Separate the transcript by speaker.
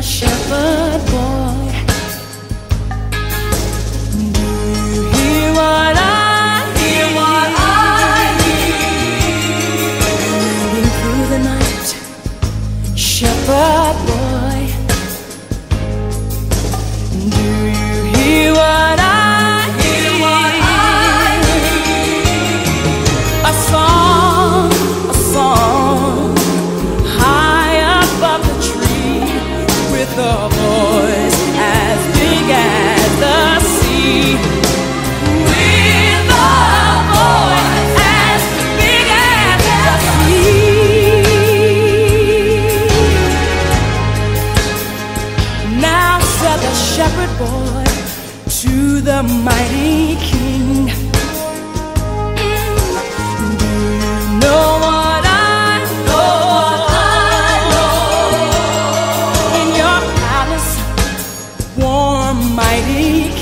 Speaker 1: shepherd boy. to the mighty King. Do you know what I know? In your palace, warm, mighty